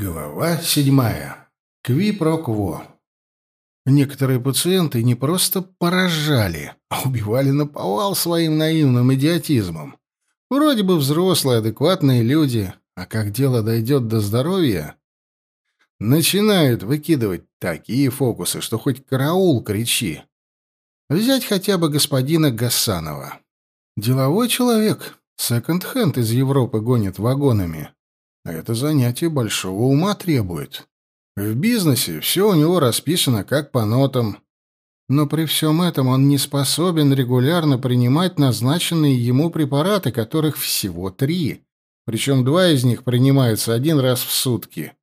Глава седьмая. Кви-про-кво. Некоторые пациенты не просто поражали, а убивали наповал своим наивным идиотизмом. Вроде бы взрослые, адекватные люди, а как дело дойдет до здоровья, начинают выкидывать такие фокусы, что хоть караул кричи. Взять хотя бы господина Гасанова. Деловой человек, секонд-хенд из Европы гонит вагонами. Это занятие большого ума требует. В бизнесе все у него расписано как по нотам. Но при всем этом он не способен регулярно принимать назначенные ему препараты, которых всего три. Причем два из них принимаются один раз в сутки.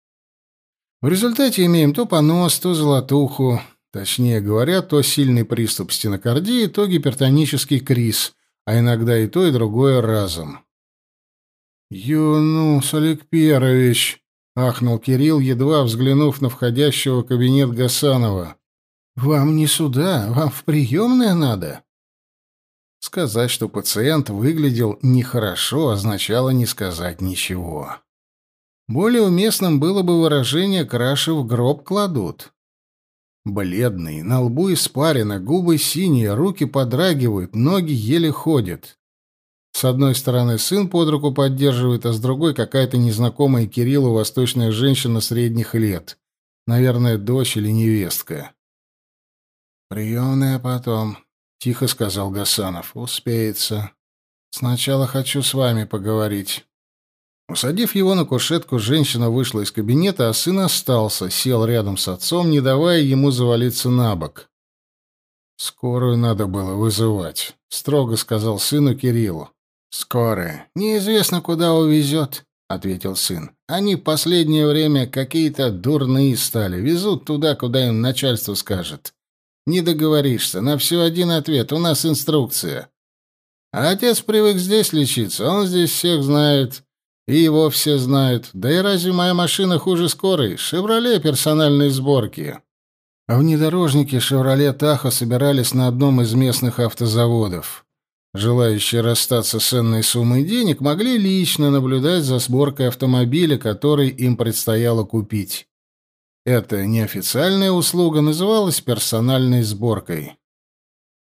В результате имеем то понос, то золотуху, точнее говоря, то сильный приступ стенокардии, то гипертонический криз, а иногда и то, и другое разом. «Юнус Аликперович!» — ахнул Кирилл, едва взглянув на входящего в кабинет Гасанова. «Вам не сюда, вам в приемное надо». Сказать, что пациент выглядел нехорошо, означало не сказать ничего. Более уместным было бы выражение «краши в гроб кладут». Бледный, на лбу испарено, губы синие, руки подрагивают, ноги еле ходят. С одной стороны сын под руку поддерживает, а с другой какая-то незнакомая Кириллу восточная женщина средних лет. Наверное, дочь или невестка. «Приемная потом», — тихо сказал Гасанов. «Успеется. Сначала хочу с вами поговорить». Усадив его на кушетку, женщина вышла из кабинета, а сын остался, сел рядом с отцом, не давая ему завалиться на бок. «Скорую надо было вызывать», — строго сказал сыну Кириллу. «Скоро. Неизвестно, куда увезет», — ответил сын. «Они в последнее время какие-то дурные стали. Везут туда, куда им начальство скажет. Не договоришься. На все один ответ. У нас инструкция. А отец привык здесь лечиться. Он здесь всех знает. И его все знают. Да и разве моя машина хуже скорой? «Шевроле» персональной сборки». А внедорожники «Шевроле Таха» собирались на одном из местных автозаводов. Желающие расстаться с ценной суммой денег могли лично наблюдать за сборкой автомобиля, который им предстояло купить. Эта неофициальная услуга называлась персональной сборкой.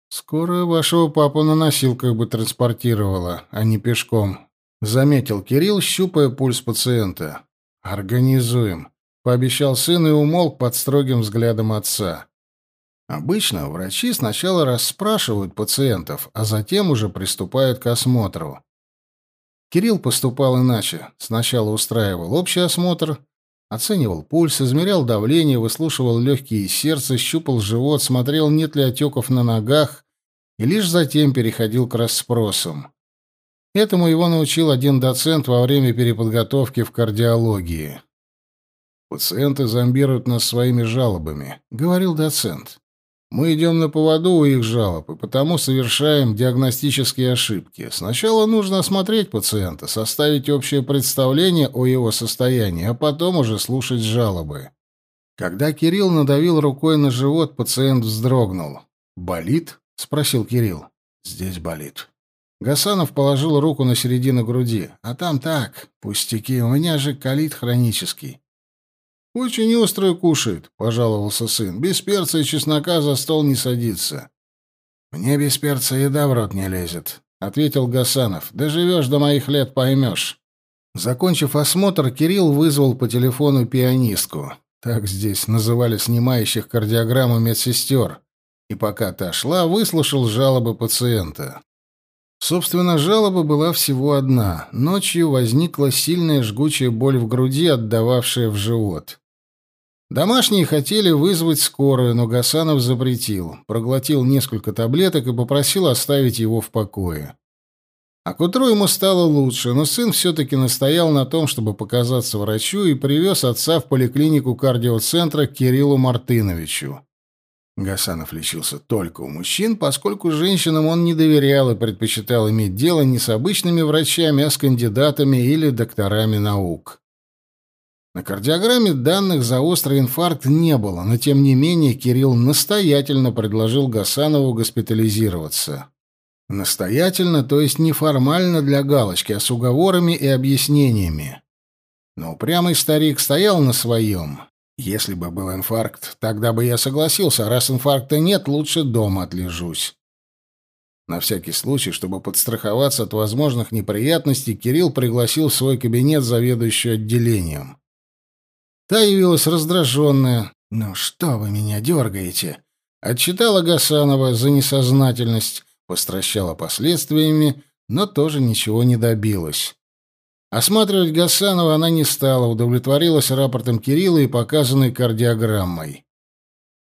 «Скоро вашего папу на носилках бы транспортировала, а не пешком», — заметил Кирилл, щупая пульс пациента. «Организуем», — пообещал сын и умолк под строгим взглядом отца. Обычно врачи сначала расспрашивают пациентов, а затем уже приступают к осмотру. Кирилл поступал иначе. Сначала устраивал общий осмотр, оценивал пульс, измерял давление, выслушивал легкие и сердце, щупал живот, смотрел, нет ли отеков на ногах, и лишь затем переходил к расспросам. Этому его научил один доцент во время переподготовки в кардиологии. «Пациенты зомбируют нас своими жалобами», — говорил доцент. Мы идем на поводу у их жалоб, и потому совершаем диагностические ошибки. Сначала нужно осмотреть пациента, составить общее представление о его состоянии, а потом уже слушать жалобы. Когда Кирилл надавил рукой на живот, пациент вздрогнул. «Болит?» — спросил Кирилл. «Здесь болит». Гасанов положил руку на середину груди. «А там так, пустяки, у меня же колит хронический. «Очень острое кушает», — пожаловался сын. «Без перца и чеснока за стол не садится». «Мне без перца еда в рот не лезет», — ответил Гасанов. «Доживешь до моих лет, поймешь». Закончив осмотр, Кирилл вызвал по телефону пианистку. Так здесь называли снимающих кардиограмму медсестер. И пока та шла, выслушал жалобы пациента. Собственно, жалоба была всего одна. Ночью возникла сильная жгучая боль в груди, отдававшая в живот. Домашние хотели вызвать скорую, но Гасанов запретил, проглотил несколько таблеток и попросил оставить его в покое. А к утру ему стало лучше, но сын все-таки настоял на том, чтобы показаться врачу, и привез отца в поликлинику кардиоцентра к Кириллу Мартыновичу. Гасанов лечился только у мужчин, поскольку женщинам он не доверял и предпочитал иметь дело не с обычными врачами, а с кандидатами или докторами наук. На кардиограмме данных за острый инфаркт не было, но тем не менее Кирилл настоятельно предложил Гасанову госпитализироваться. Настоятельно, то есть неформально для галочки, а с уговорами и объяснениями. Но упрямый старик стоял на своем. Если бы был инфаркт, тогда бы я согласился, а раз инфаркта нет, лучше дома отлежусь. На всякий случай, чтобы подстраховаться от возможных неприятностей, Кирилл пригласил в свой кабинет заведующую отделением. Та явилась раздраженная. «Ну что вы меня дергаете?» Отчитала Гасанова за несознательность, постращала последствиями, но тоже ничего не добилась. Осматривать Гасанова она не стала, удовлетворилась рапортом Кирилла и показанной кардиограммой.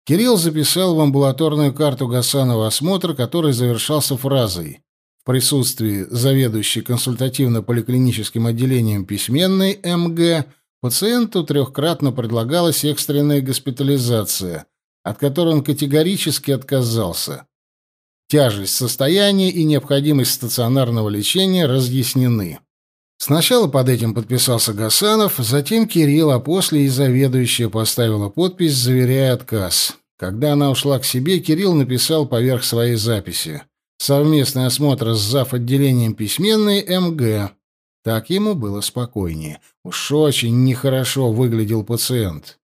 Кирилл записал в амбулаторную карту Гасанова осмотр, который завершался фразой «В присутствии заведующей консультативно-поликлиническим отделением письменной МГ пациенту трехкратно предлагалась экстренная госпитализация, от которой он категорически отказался. Тяжесть состояния и необходимость стационарного лечения разъяснены». Сначала под этим подписался Гасанов, затем Кирилл, а после и заведующая поставила подпись, заверяя отказ. Когда она ушла к себе, Кирилл написал поверх своей записи. Совместный осмотр с зав. отделением письменной МГ. Так ему было спокойнее. Уж очень нехорошо выглядел пациент.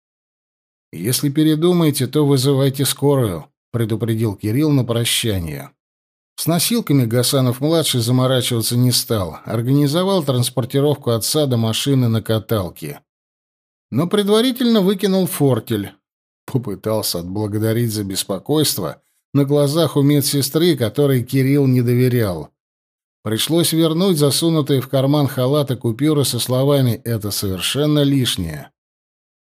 «Если передумаете, то вызывайте скорую», — предупредил Кирилл на прощание. С носилками Гасанов-младший заморачиваться не стал, организовал транспортировку отца до машины на каталке. Но предварительно выкинул фортель. Попытался отблагодарить за беспокойство на глазах у медсестры, которой Кирилл не доверял. Пришлось вернуть засунутые в карман халата купюры со словами «это совершенно лишнее».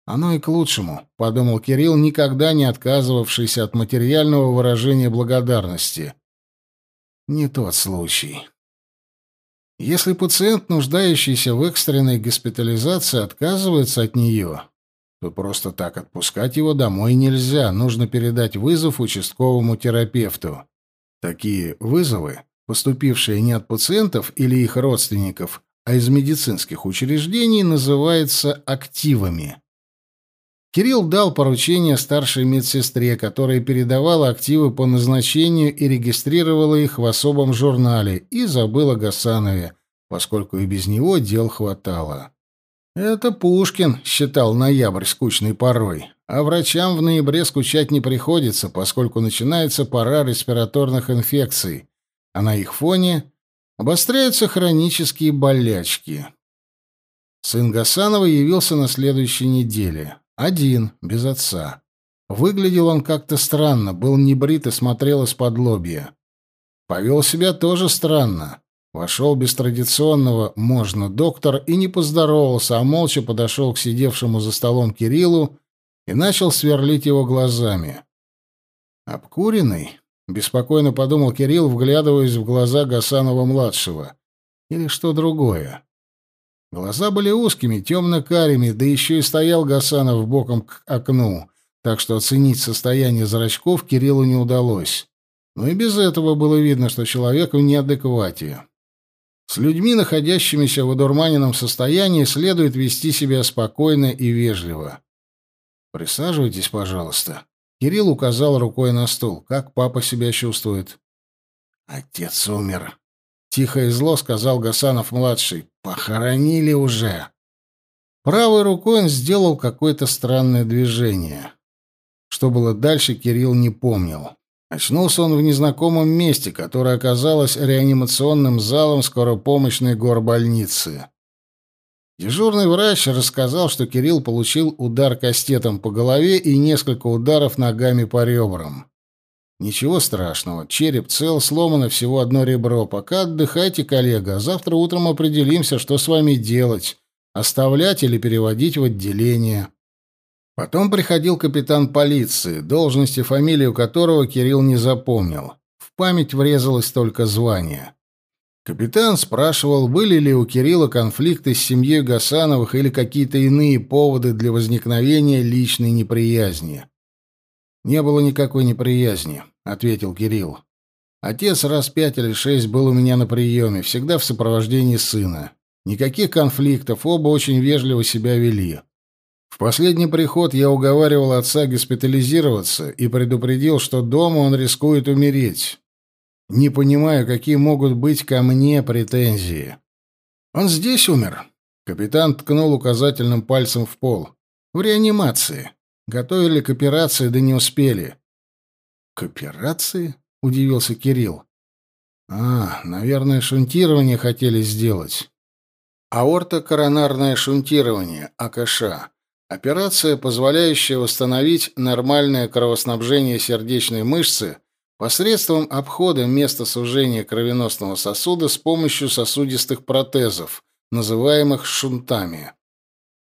«Оно и к лучшему», — подумал Кирилл, никогда не отказывавшийся от материального выражения благодарности — не тот случай. Если пациент, нуждающийся в экстренной госпитализации, отказывается от нее, то просто так отпускать его домой нельзя, нужно передать вызов участковому терапевту. Такие вызовы, поступившие не от пациентов или их родственников, а из медицинских учреждений, называются активами. Кирилл дал поручение старшей медсестре, которая передавала активы по назначению и регистрировала их в особом журнале, и забыл о Гасанове, поскольку и без него дел хватало. Это Пушкин считал ноябрь скучной порой, а врачам в ноябре скучать не приходится, поскольку начинается пора респираторных инфекций, а на их фоне обостряются хронические болячки. Сын Гасанова явился на следующей неделе. Один, без отца. Выглядел он как-то странно, был небрит и смотрел из-под лобья. Повел себя тоже странно. Вошел без традиционного «можно, доктор» и не поздоровался, а молча подошел к сидевшему за столом Кириллу и начал сверлить его глазами. «Обкуренный?» — беспокойно подумал Кирилл, вглядываясь в глаза Гасанова-младшего. «Или что другое?» Глаза были узкими, темно-карими, да еще и стоял Гасанов боком к окну, так что оценить состояние зрачков Кириллу не удалось. Но и без этого было видно, что человек в неадеквате. С людьми, находящимися в одурманенном состоянии, следует вести себя спокойно и вежливо. «Присаживайтесь, пожалуйста». Кирилл указал рукой на стул. «Как папа себя чувствует?» «Отец умер», Тихо и зло сказал Гасанов-младший. «Похоронили уже». Правой рукой он сделал какое-то странное движение. Что было дальше, Кирилл не помнил. Очнулся он в незнакомом месте, которое оказалось реанимационным залом скоропомощной горбольницы. Дежурный врач рассказал, что Кирилл получил удар кастетом по голове и несколько ударов ногами по ребрам. Ничего страшного. Череп цел, сломано всего одно ребро. Пока отдыхайте, коллега, завтра утром определимся, что с вами делать. Оставлять или переводить в отделение. Потом приходил капитан полиции, должность и фамилию которого Кирилл не запомнил. В память врезалось только звание. Капитан спрашивал, были ли у Кирилла конфликты с семьей Гасановых или какие-то иные поводы для возникновения личной неприязни. Не было никакой неприязни. — ответил Кирилл. «Отец раз пять или шесть был у меня на приеме, всегда в сопровождении сына. Никаких конфликтов, оба очень вежливо себя вели. В последний приход я уговаривал отца госпитализироваться и предупредил, что дома он рискует умереть. Не понимаю, какие могут быть ко мне претензии. Он здесь умер?» Капитан ткнул указательным пальцем в пол. В реанимации. Готовили к операции, да не успели. К операции? удивился Кирилл. А, наверное, шунтирование хотели сделать. Аортокоронарное шунтирование, АКШ. Операция, позволяющая восстановить нормальное кровоснабжение сердечной мышцы посредством обхода места сужения кровеносного сосуда с помощью сосудистых протезов, называемых шунтами.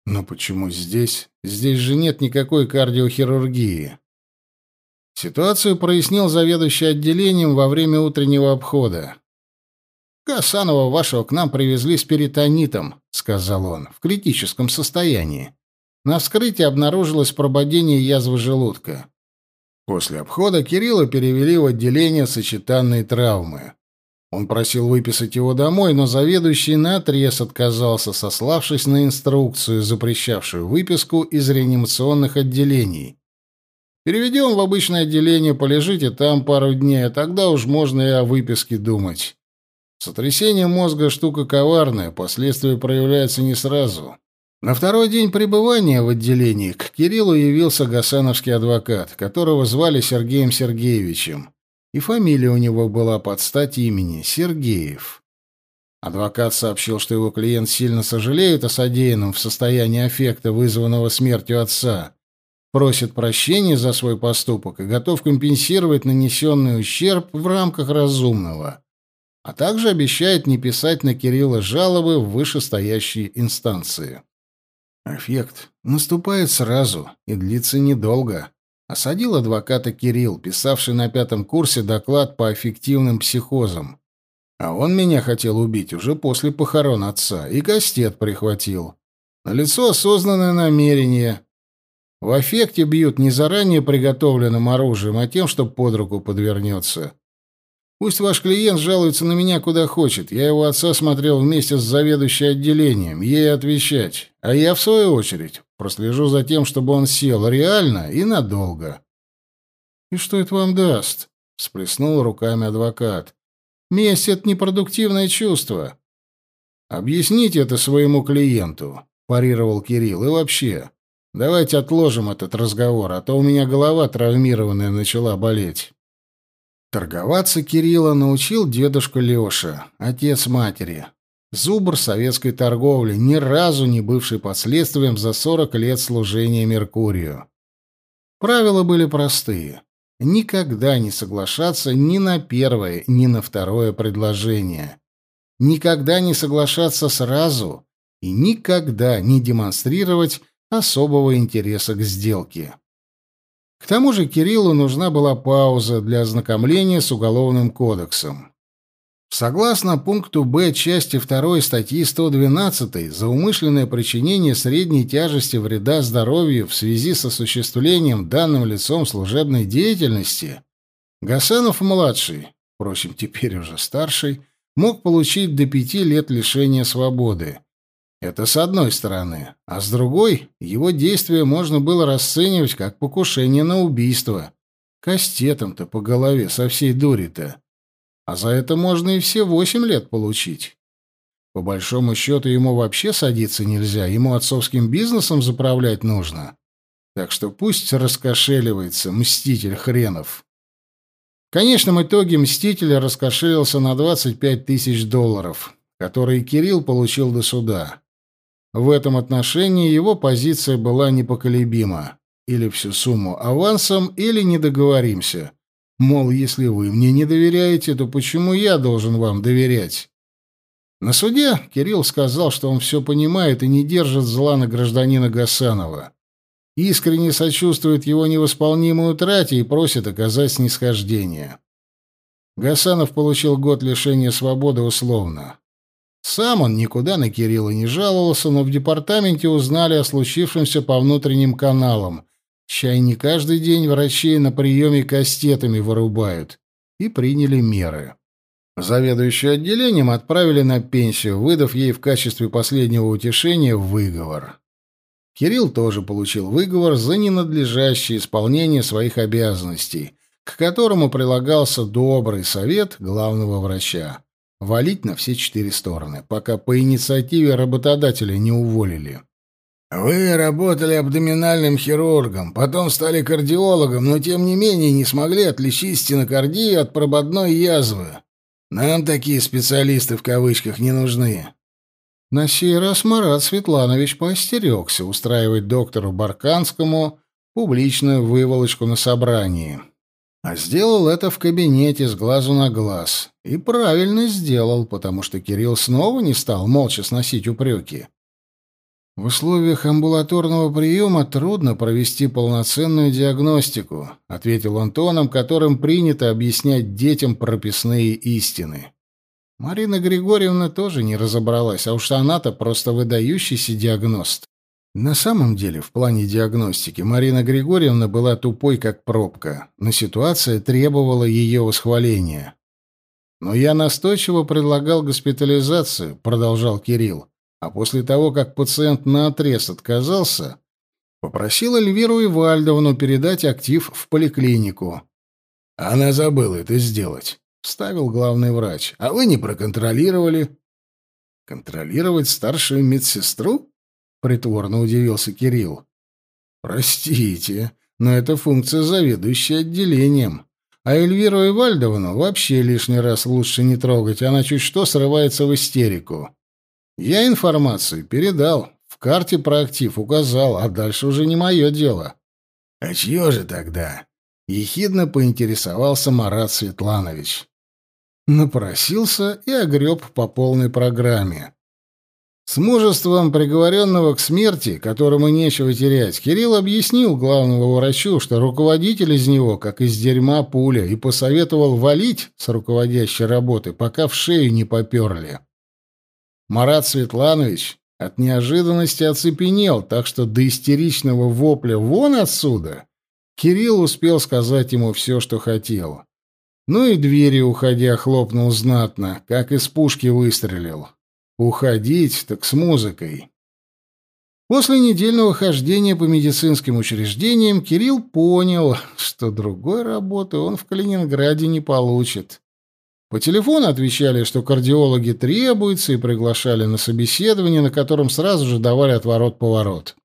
Но почему здесь? Здесь же нет никакой кардиохирургии. Ситуацию прояснил заведующий отделением во время утреннего обхода. «Гасанова вашего к нам привезли с перитонитом», — сказал он, — «в критическом состоянии. На вскрытии обнаружилось прободение язвы желудка. После обхода Кирилла перевели в отделение сочетанной травмы. Он просил выписать его домой, но заведующий наотрез отказался, сославшись на инструкцию, запрещавшую выписку из реанимационных отделений. «Переведем в обычное отделение, полежите там пару дней, а тогда уж можно и о выписке думать. Сотрясение мозга — штука коварная, последствия проявляются не сразу». На второй день пребывания в отделении к Кириллу явился гасановский адвокат, которого звали Сергеем Сергеевичем, и фамилия у него была под стать имени — Сергеев. Адвокат сообщил, что его клиент сильно сожалеет о содеянном в состоянии аффекта, вызванного смертью отца, просит прощения за свой поступок и готов компенсировать нанесенный ущерб в рамках разумного, а также обещает не писать на Кирилла жалобы в вышестоящие инстанции. Эффект наступает сразу и длится недолго. Осадил адвоката Кирилл, писавший на пятом курсе доклад по эффективным психозам. А он меня хотел убить уже после похорон отца, и кастет прихватил. На лицо осознанное намерение. В аффекте бьют не заранее приготовленным оружием, а тем, что под руку подвернется. Пусть ваш клиент жалуется на меня куда хочет. Я его отца смотрел вместе с заведующей отделением. Ей отвечать. А я, в свою очередь, прослежу за тем, чтобы он сел реально и надолго. «И что это вам даст?» — всплеснул руками адвокат. «Месть — это непродуктивное чувство». «Объясните это своему клиенту», — парировал Кирилл. «И вообще, давайте отложим этот разговор, а то у меня голова травмированная начала болеть». Торговаться Кирилла научил дедушка Леша, отец матери. Зубр советской торговли, ни разу не бывший последствием за 40 лет служения Меркурию. Правила были простые. Никогда не соглашаться ни на первое, ни на второе предложение. Никогда не соглашаться сразу и никогда не демонстрировать особого интереса к сделке. К тому же Кириллу нужна была пауза для ознакомления с Уголовным кодексом. Согласно пункту Б части 2 статьи 112 за умышленное причинение средней тяжести вреда здоровью в связи с осуществлением данным лицом служебной деятельности Гасанов-младший, впрочем, теперь уже старший, мог получить до пяти лет лишения свободы. Это с одной стороны. А с другой, его действия можно было расценивать как покушение на убийство. Кастетом-то по голове со всей дури-то. А за это можно и все восемь лет получить. По большому счету, ему вообще садиться нельзя, ему отцовским бизнесом заправлять нужно. Так что пусть раскошеливается, мститель хренов. В конечном итоге мститель раскошелился на 25 тысяч долларов, которые Кирилл получил до суда. В этом отношении его позиция была непоколебима. Или всю сумму авансом, или не договоримся. Мол, если вы мне не доверяете, то почему я должен вам доверять? На суде Кирилл сказал, что он все понимает и не держит зла на гражданина Гасанова. Искренне сочувствует его невосполнимой утрате и просит оказать снисхождение. Гасанов получил год лишения свободы условно. Сам он никуда на Кирилла не жаловался, но в департаменте узнали о случившемся по внутренним каналам. Чай не каждый день врачей на приеме кастетами вырубают. И приняли меры. Заведующую отделением отправили на пенсию, выдав ей в качестве последнего утешения выговор. Кирилл тоже получил выговор за ненадлежащее исполнение своих обязанностей, к которому прилагался добрый совет главного врача. Валить на все четыре стороны, пока по инициативе работодателя не уволили. «Вы работали абдоминальным хирургом, потом стали кардиологом, но тем не менее не смогли отличить стенокардию от прободной язвы. Нам такие специалисты в кавычках не нужны». На сей раз Марат Светланович поостерегся устраивать доктору Барканскому публичную выволочку на собрании. А сделал это в кабинете с глазу на глаз. И правильно сделал, потому что Кирилл снова не стал молча сносить упреки. В условиях амбулаторного приема трудно провести полноценную диагностику, ответил он тоном, которым принято объяснять детям прописные истины. Марина Григорьевна тоже не разобралась, а уж она-то просто выдающийся диагност. На самом деле, в плане диагностики Марина Григорьевна была тупой, как пробка, но ситуация требовала ее восхваления. «Но я настойчиво предлагал госпитализацию», — продолжал Кирилл. А после того, как пациент наотрез отказался, попросил Эльвиру Ивальдовну передать актив в поликлинику. «Она забыла это сделать», — вставил главный врач. «А вы не проконтролировали». «Контролировать старшую медсестру?» — притворно удивился Кирилл. «Простите, но это функция заведующей отделением. А Эльвиру Ивальдовну вообще лишний раз лучше не трогать, она чуть что срывается в истерику. Я информацию передал, в карте про актив указал, а дальше уже не мое дело. — А чье же тогда? — ехидно поинтересовался Марат Светланович. Напросился и огреб по полной программе. С мужеством приговоренного к смерти, которому нечего терять, Кирилл объяснил главному врачу, что руководитель из него, как из дерьма пуля, и посоветовал валить с руководящей работы, пока в шею не поперли. Марат Светланович от неожиданности оцепенел, так что до истеричного вопля «Вон отсюда!» Кирилл успел сказать ему все, что хотел. Ну и двери, уходя, хлопнул знатно, как из пушки выстрелил. Уходить так с музыкой. После недельного хождения по медицинским учреждениям Кирилл понял, что другой работы он в Калининграде не получит. По телефону отвечали, что кардиологи требуются, и приглашали на собеседование, на котором сразу же давали отворот-поворот.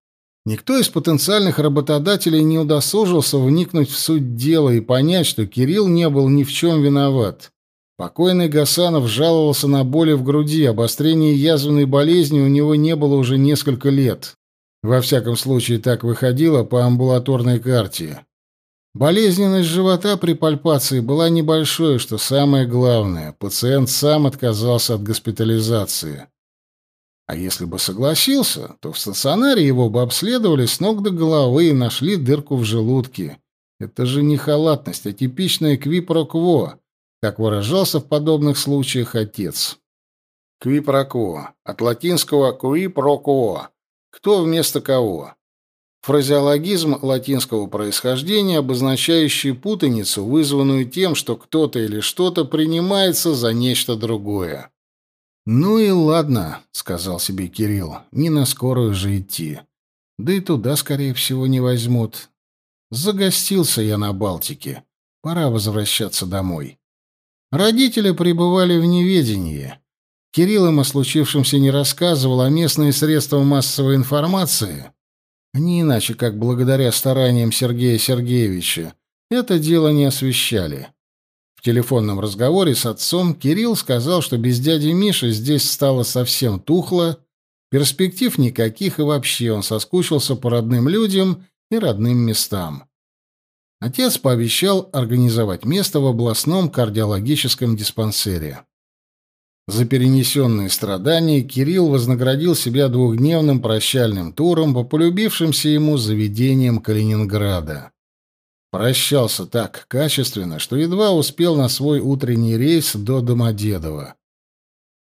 Никто из потенциальных работодателей не удосужился вникнуть в суть дела и понять, что Кирилл не был ни в чем виноват. Покойный Гасанов жаловался на боли в груди, обострение язвенной болезни у него не было уже несколько лет. Во всяком случае, так выходило по амбулаторной карте. Болезненность живота при пальпации была небольшой, что самое главное, пациент сам отказался от госпитализации. А если бы согласился, то в стационаре его бы обследовали с ног до головы и нашли дырку в желудке. Это же не халатность, а типичное квипрокво, как выражался в подобных случаях отец. Квипрокво, от латинского квипрокво, кто вместо кого. Фразеологизм латинского происхождения, обозначающий путаницу, вызванную тем, что кто-то или что-то принимается за нечто другое. «Ну и ладно», — сказал себе Кирилл, — «не на скорую же идти. Да и туда, скорее всего, не возьмут. Загостился я на Балтике. Пора возвращаться домой». Родители пребывали в неведении. Кирилл им о случившемся не рассказывал, а местные средства массовой информации не иначе, как благодаря стараниям Сергея Сергеевича, это дело не освещали. В телефонном разговоре с отцом Кирилл сказал, что без дяди Миши здесь стало совсем тухло, перспектив никаких и вообще он соскучился по родным людям и родным местам. Отец пообещал организовать место в областном кардиологическом диспансере. За перенесенные страдания Кирилл вознаградил себя двухдневным прощальным туром по полюбившимся ему заведениям Калининграда. Прощался так качественно, что едва успел на свой утренний рейс до Домодедово.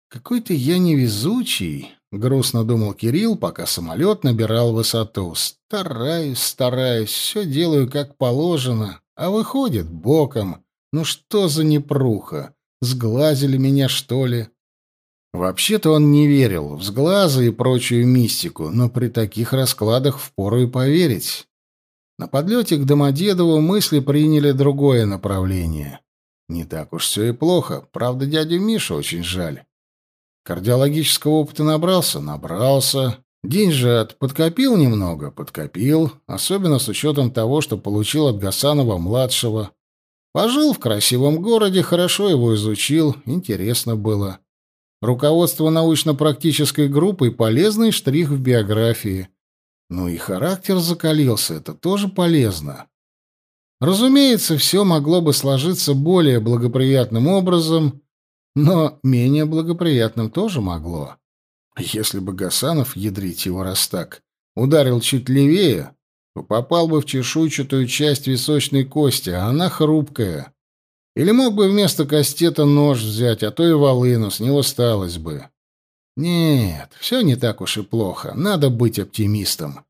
«Какой-то я невезучий», — грустно думал Кирилл, пока самолет набирал высоту. «Стараюсь, стараюсь, все делаю как положено, а выходит боком. Ну что за непруха?» Сглазили меня, что ли? Вообще-то он не верил в сглазы и прочую мистику, но при таких раскладах впору и поверить. На подлете к Домодедову мысли приняли другое направление. Не так уж все и плохо. Правда, дядю Мишу очень жаль. Кардиологического опыта набрался? Набрался. Деньжат подкопил немного? Подкопил. Особенно с учетом того, что получил от Гасанова-младшего. Пожил в красивом городе, хорошо его изучил, интересно было. Руководство научно-практической группой — полезный штрих в биографии. Ну и характер закалился, это тоже полезно. Разумеется, все могло бы сложиться более благоприятным образом, но менее благоприятным тоже могло. Если бы Гасанов, ядрить его раз так, ударил чуть левее, то попал бы в чешуйчатую часть височной кости, а она хрупкая. Или мог бы вместо кастета нож взять, а то и волыну, с него сталось бы. Нет, все не так уж и плохо, надо быть оптимистом.